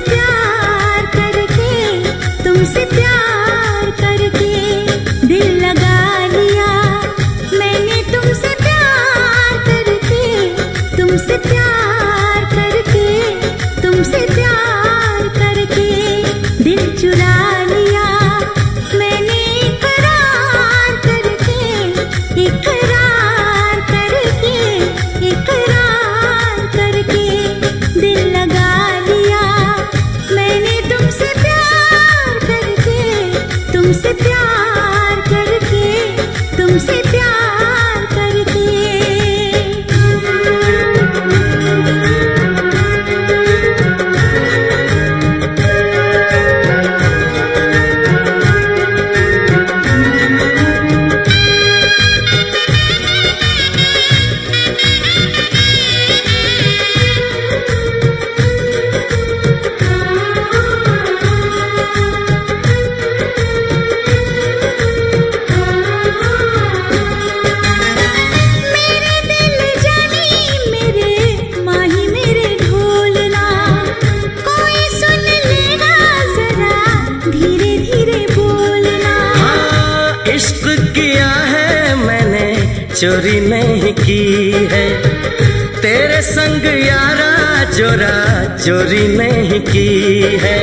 प्यार करके, तुमसे प्यार करके दिल लगा लिया। मैंने तुमसे प्यार करके, तुमसे प्यार करके, तुमसे प्यार करके दिल चुरा I'm Sempre चोरी नहीं की है। तेरे संग यारा चोरा चोरी नहीं की है।